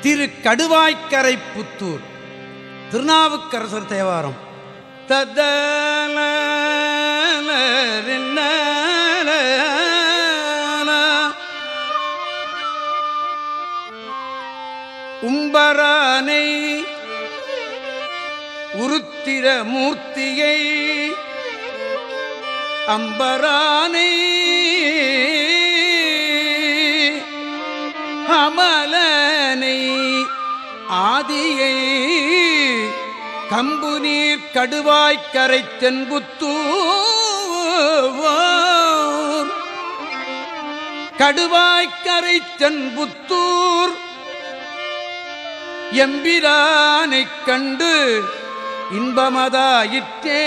திரு கடுவாய்க்கரை புத்தூர். திருநாவுக்கரசர் தேவாரம். தத்தல உம்பரானை உருத்திர மூர்த்தியை அம்பரானை ஆதியை கம்பு நீர் கடுவாய்க்கரை தென்புத்தூர் கடுவாய்க்கரை தென்புத்தூர் எம்பிரானைக் கண்டு இன்பமதாயிற்றே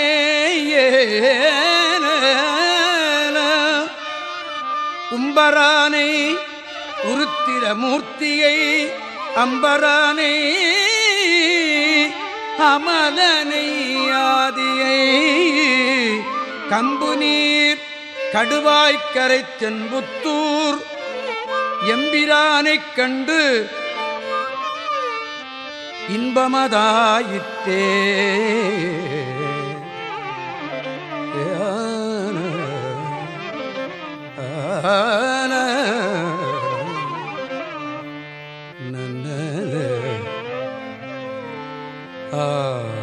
உம்பரானை உருத்திர மூர்த்தியை அம்பரானை அமலனை ஆதியை கம்பு நீர் கடுவாய்க்கரை தென்புத்தூர் எம்பிரானைக் கண்டு இன்பமதாயிற்றே ஆன na ah